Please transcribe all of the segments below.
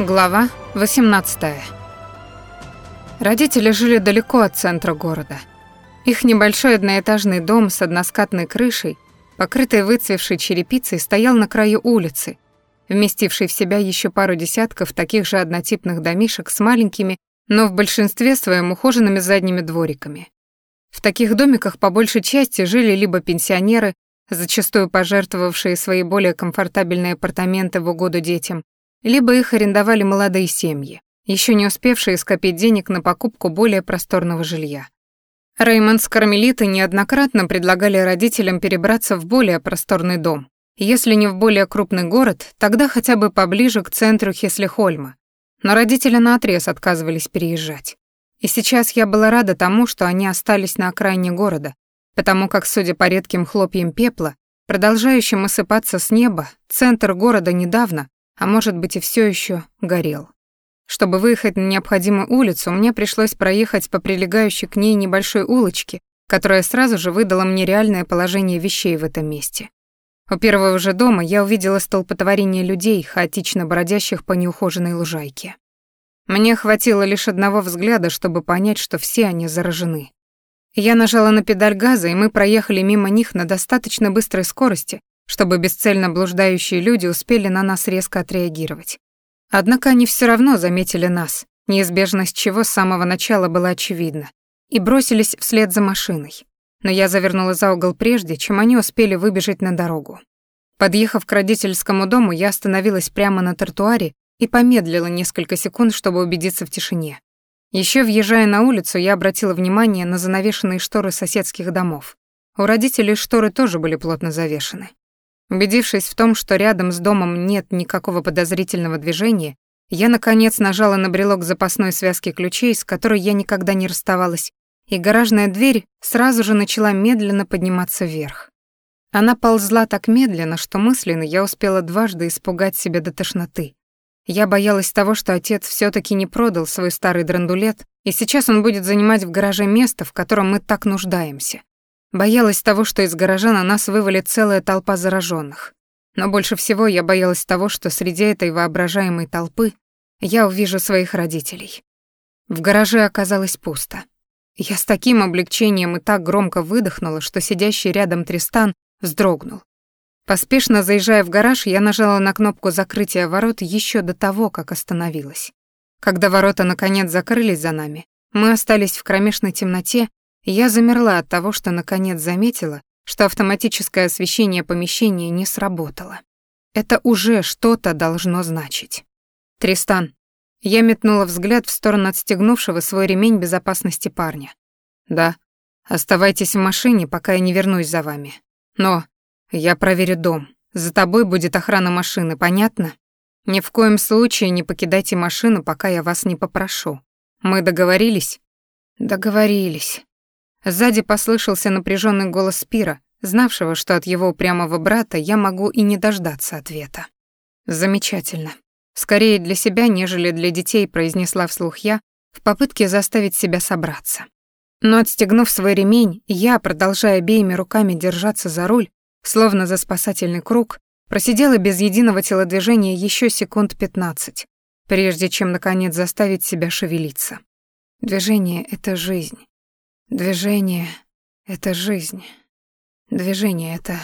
Глава 18. Родители жили далеко от центра города. Их небольшой одноэтажный дом с односкатной крышей, покрытой выцвевшей черепицей, стоял на краю улицы, вместивший в себя еще пару десятков таких же однотипных домишек с маленькими, но в большинстве своем ухоженными задними двориками. В таких домиках по большей части жили либо пенсионеры, зачастую пожертвовавшие свои более комфортабельные апартаменты в угоду детям, либо их арендовали молодые семьи, еще не успевшие скопить денег на покупку более просторного жилья. Реймонд с Кармелитой неоднократно предлагали родителям перебраться в более просторный дом. Если не в более крупный город, тогда хотя бы поближе к центру Хеслихольма. Но родители наотрез отказывались переезжать. И сейчас я была рада тому, что они остались на окраине города, потому как, судя по редким хлопьям пепла, продолжающим осыпаться с неба, центр города недавно а может быть и все еще горел. Чтобы выехать на необходимую улицу, мне пришлось проехать по прилегающей к ней небольшой улочке, которая сразу же выдала мне реальное положение вещей в этом месте. У первого же дома я увидела столпотворение людей, хаотично бродящих по неухоженной лужайке. Мне хватило лишь одного взгляда, чтобы понять, что все они заражены. Я нажала на педаль газа, и мы проехали мимо них на достаточно быстрой скорости, чтобы бесцельно блуждающие люди успели на нас резко отреагировать. Однако они все равно заметили нас, неизбежность чего с самого начала была очевидна, и бросились вслед за машиной. Но я завернула за угол прежде, чем они успели выбежать на дорогу. Подъехав к родительскому дому, я остановилась прямо на тротуаре и помедлила несколько секунд, чтобы убедиться в тишине. Еще въезжая на улицу, я обратила внимание на занавешенные шторы соседских домов. У родителей шторы тоже были плотно завешены. Убедившись в том, что рядом с домом нет никакого подозрительного движения, я, наконец, нажала на брелок запасной связки ключей, с которой я никогда не расставалась, и гаражная дверь сразу же начала медленно подниматься вверх. Она ползла так медленно, что мысленно я успела дважды испугать себя до тошноты. Я боялась того, что отец все таки не продал свой старый драндулет, и сейчас он будет занимать в гараже место, в котором мы так нуждаемся. Боялась того, что из гаража на нас вывалит целая толпа зараженных. Но больше всего я боялась того, что среди этой воображаемой толпы я увижу своих родителей. В гараже оказалось пусто. Я с таким облегчением и так громко выдохнула, что сидящий рядом Тристан вздрогнул. Поспешно заезжая в гараж, я нажала на кнопку закрытия ворот еще до того, как остановилась. Когда ворота наконец закрылись за нами, мы остались в кромешной темноте я замерла от того, что наконец заметила, что автоматическое освещение помещения не сработало. Это уже что-то должно значить. «Тристан». Я метнула взгляд в сторону отстегнувшего свой ремень безопасности парня. «Да. Оставайтесь в машине, пока я не вернусь за вами. Но я проверю дом. За тобой будет охрана машины, понятно? Ни в коем случае не покидайте машину, пока я вас не попрошу. Мы договорились?» «Договорились», Сзади послышался напряженный голос Спира, знавшего, что от его упрямого брата я могу и не дождаться ответа. Замечательно. Скорее для себя, нежели для детей, произнесла вслух я, в попытке заставить себя собраться. Но отстегнув свой ремень, я, продолжая обеими руками держаться за руль, словно за спасательный круг, просидела без единого телодвижения еще секунд пятнадцать, прежде чем, наконец, заставить себя шевелиться. Движение — это жизнь. Движение — это жизнь. Движение — это...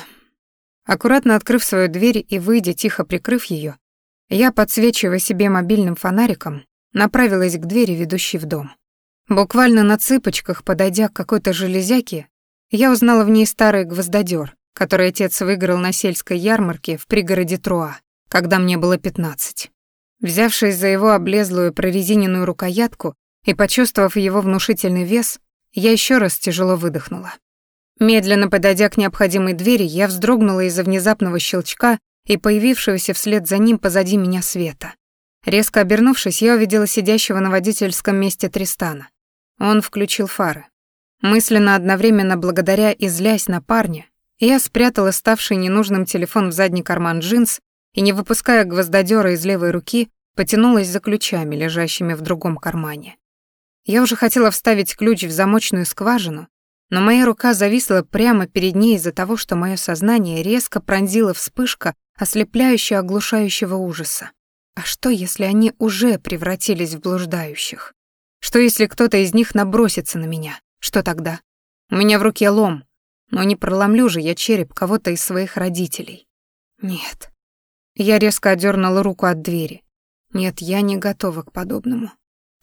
Аккуратно открыв свою дверь и выйдя, тихо прикрыв ее, я, подсвечивая себе мобильным фонариком, направилась к двери, ведущей в дом. Буквально на цыпочках, подойдя к какой-то железяке, я узнала в ней старый гвоздодер, который отец выиграл на сельской ярмарке в пригороде Труа, когда мне было пятнадцать. Взявшись за его облезлую прорезиненную рукоятку и почувствовав его внушительный вес, я еще раз тяжело выдохнула. Медленно подойдя к необходимой двери, я вздрогнула из-за внезапного щелчка и появившегося вслед за ним позади меня света. Резко обернувшись, я увидела сидящего на водительском месте Тристана. Он включил фары. Мысленно одновременно благодаря и злясь на парня, я спрятала ставший ненужным телефон в задний карман джинс и, не выпуская гвоздодера из левой руки, потянулась за ключами, лежащими в другом кармане. Я уже хотела вставить ключ в замочную скважину, но моя рука зависла прямо перед ней из-за того, что мое сознание резко пронзила вспышка ослепляющего оглушающего ужаса. А что, если они уже превратились в блуждающих? Что, если кто-то из них набросится на меня? Что тогда? У меня в руке лом, но не проломлю же я череп кого-то из своих родителей. Нет. Я резко отдернула руку от двери. Нет, я не готова к подобному.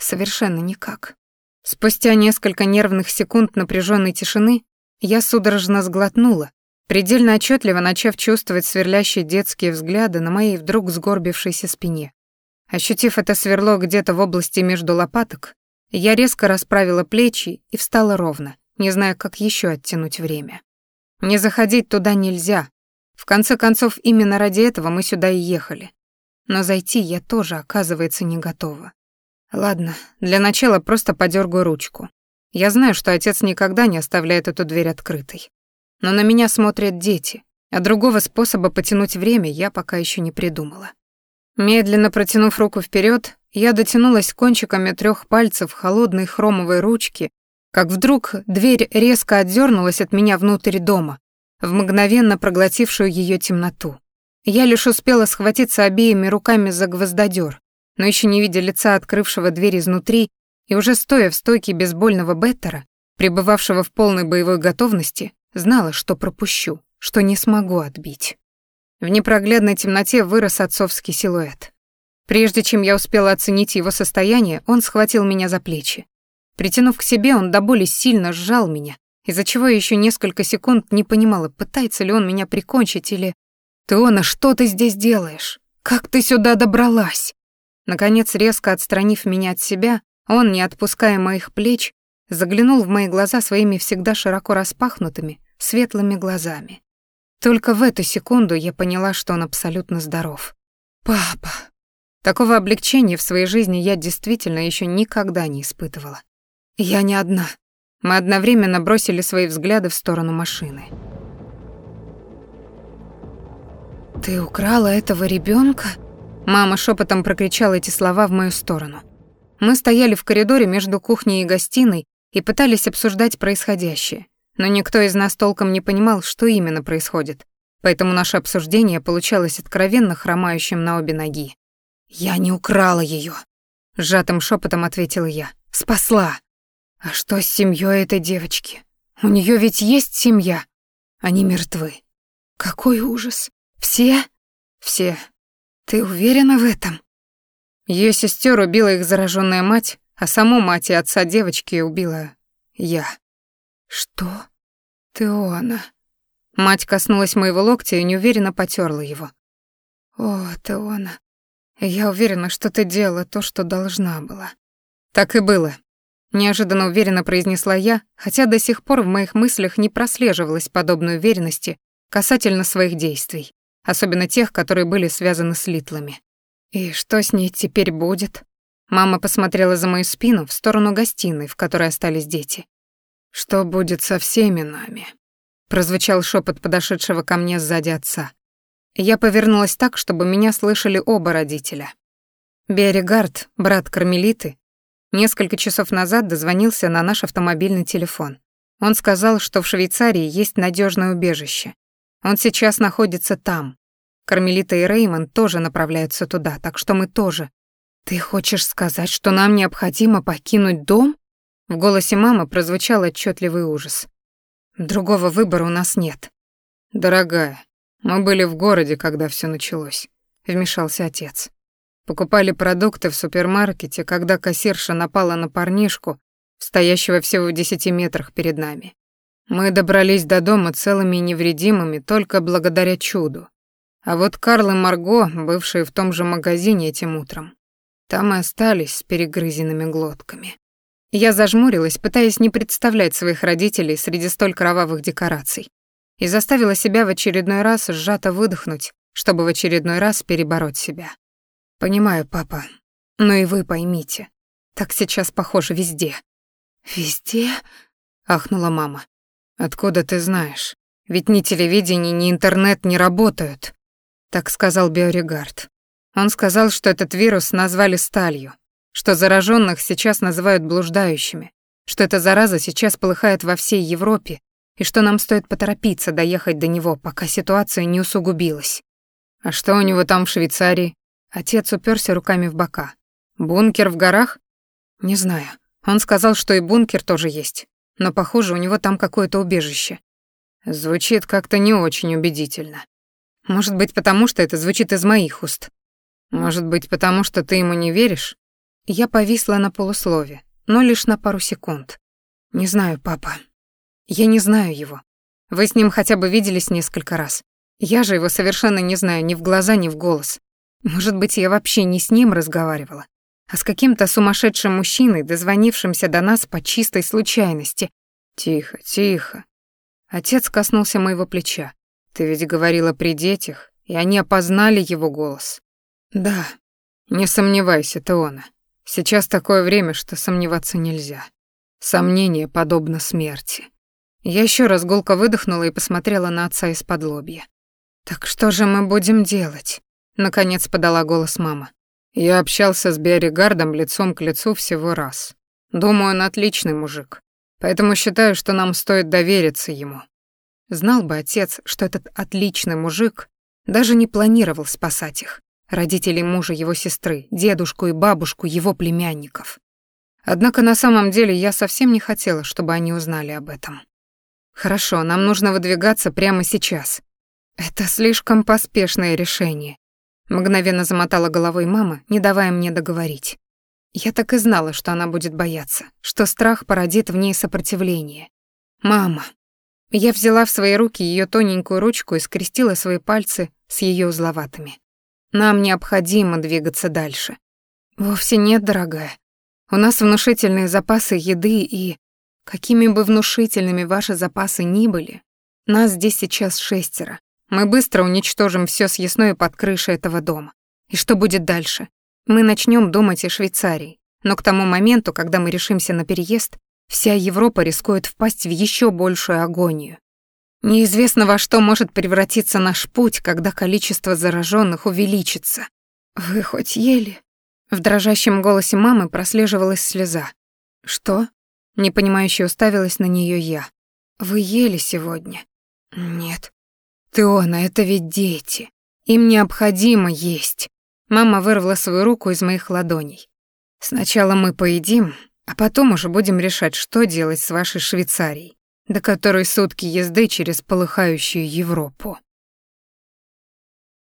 Совершенно никак. Спустя несколько нервных секунд напряженной тишины я судорожно сглотнула, предельно отчетливо начав чувствовать сверлящие детские взгляды на моей вдруг сгорбившейся спине. Ощутив это сверло где-то в области между лопаток, я резко расправила плечи и встала ровно, не зная, как еще оттянуть время. Не заходить туда нельзя. В конце концов, именно ради этого мы сюда и ехали. Но зайти я тоже, оказывается, не готова. Ладно, для начала просто подергаю ручку. Я знаю, что отец никогда не оставляет эту дверь открытой. Но на меня смотрят дети, а другого способа потянуть время я пока еще не придумала. Медленно протянув руку вперед, я дотянулась кончиками трех пальцев холодной хромовой ручки, как вдруг дверь резко отдернулась от меня внутрь дома, в мгновенно проглотившую ее темноту. Я лишь успела схватиться обеими руками за гвоздодер, но еще не видя лица открывшего дверь изнутри и уже стоя в стойке бейсбольного беттера, пребывавшего в полной боевой готовности, знала, что пропущу, что не смогу отбить. В непроглядной темноте вырос отцовский силуэт. Прежде чем я успела оценить его состояние, он схватил меня за плечи. Притянув к себе, он до боли сильно сжал меня, из-за чего я еще несколько секунд не понимала, пытается ли он меня прикончить или... «Теона, что ты здесь делаешь? Как ты сюда добралась?» Наконец, резко отстранив меня от себя, он, не отпуская моих плеч, заглянул в мои глаза своими всегда широко распахнутыми, светлыми глазами. Только в эту секунду я поняла, что он абсолютно здоров. «Папа!» Такого облегчения в своей жизни я действительно еще никогда не испытывала. Я не одна. Мы одновременно бросили свои взгляды в сторону машины. «Ты украла этого ребенка? Мама шепотом прокричала эти слова в мою сторону. Мы стояли в коридоре между кухней и гостиной и пытались обсуждать происходящее, но никто из нас толком не понимал, что именно происходит, поэтому наше обсуждение получалось откровенно хромающим на обе ноги. «Я не украла ее, сжатым шепотом ответила я. «Спасла!» «А что с семьей этой девочки? У нее ведь есть семья. Они мертвы. Какой ужас! Все? Все. Ты уверена в этом?» Ее сестер убила их зараженная мать, а саму мать и отца девочки убила я. «Что? Теона?» Мать коснулась моего локтя и неуверенно потерла его. «О, Теона, я уверена, что ты делала то, что должна была. Так и было. Неожиданно уверенно произнесла я, хотя до сих пор в моих мыслях не прослеживалась подобной уверенности касательно своих действий, особенно тех, которые были связаны с Литлами. И что с ней теперь будет? Мама посмотрела за мою спину в сторону гостиной, в которой остались дети. Что будет со всеми нами? прозвучал шепот подошедшего ко мне сзади отца. Я повернулась так, чтобы меня слышали оба родителя. Берегард, брат Кармелиты, несколько часов назад дозвонился на наш автомобильный телефон. Он сказал, что в Швейцарии есть надежное убежище. Он сейчас находится там. Кармелита и Реймон тоже направляются туда, так что мы тоже. Ты хочешь сказать, что нам необходимо покинуть дом? В голосе мамы прозвучал отчетливый ужас. Другого выбора у нас нет. Дорогая, мы были в городе, когда все началось, вмешался отец. Покупали продукты в супермаркете, когда кассирша напала на парнишку, стоящего всего в десяти метрах перед нами. Мы добрались до дома целыми и невредимыми только благодаря чуду. А вот Карл и Марго, бывшие в том же магазине этим утром, там и остались с перегрызенными глотками. Я зажмурилась, пытаясь не представлять своих родителей среди столь кровавых декораций и заставила себя в очередной раз сжато выдохнуть, чтобы в очередной раз перебороть себя. «Понимаю, папа, но и вы поймите, так сейчас похоже везде». «Везде?» — ахнула мама. «Откуда ты знаешь? Ведь ни телевидение, ни интернет не работают», — так сказал Биоригард. Он сказал, что этот вирус назвали сталью, что зараженных сейчас называют блуждающими, что эта зараза сейчас полыхает во всей Европе и что нам стоит поторопиться доехать до него, пока ситуация не усугубилась. А что у него там в Швейцарии? Отец уперся руками в бока. «Бункер в горах?» «Не знаю. Он сказал, что и бункер тоже есть. Но, похоже, у него там какое-то убежище». Звучит как-то не очень убедительно. Может быть, потому что это звучит из моих уст. Может быть, потому что ты ему не веришь? Я повисла на полуслове, но лишь на пару секунд. Не знаю, папа. Я не знаю его. Вы с ним хотя бы виделись несколько раз. Я же его совершенно не знаю ни в глаза, ни в голос. Может быть, я вообще не с ним разговаривала, а с каким-то сумасшедшим мужчиной, дозвонившимся до нас по чистой случайности. Тихо, тихо. Отец коснулся моего плеча. Ты ведь говорила при детях, и они опознали его голос. Да. Не сомневайся, он. Сейчас такое время, что сомневаться нельзя. Сомнение подобно смерти. Я еще раз гулко выдохнула и посмотрела на отца из-под лобья. «Так что же мы будем делать?» Наконец подала голос мама. Я общался с Биоригардом лицом к лицу всего раз. Думаю, он отличный мужик. Поэтому считаю, что нам стоит довериться ему. Знал бы отец, что этот отличный мужик даже не планировал спасать их, родителей мужа его сестры, дедушку и бабушку его племянников. Однако на самом деле я совсем не хотела, чтобы они узнали об этом. Хорошо, нам нужно выдвигаться прямо сейчас. Это слишком поспешное решение. Мгновенно замотала головой мама, не давая мне договорить. Я так и знала, что она будет бояться, что страх породит в ней сопротивление. «Мама». Я взяла в свои руки ее тоненькую ручку и скрестила свои пальцы с ее узловатыми. «Нам необходимо двигаться дальше». «Вовсе нет, дорогая. У нас внушительные запасы еды и... Какими бы внушительными ваши запасы ни были, нас здесь сейчас шестеро, мы быстро уничтожим все съестное под крышей этого дома. И что будет дальше? Мы начнем думать о Швейцарии. Но к тому моменту, когда мы решимся на переезд, вся Европа рискует впасть в еще большую агонию. Неизвестно во что может превратиться наш путь, когда количество зараженных увеличится. Вы хоть ели? В дрожащем голосе мамы прослеживалась слеза. Что? Непонимающе уставилась на нее я. Вы ели сегодня? Нет. Теона, это ведь дети. Им необходимо есть. Мама вырвала свою руку из моих ладоней. Сначала мы поедим, а потом уже будем решать, что делать с вашей Швейцарией, до которой сутки езды через полыхающую Европу.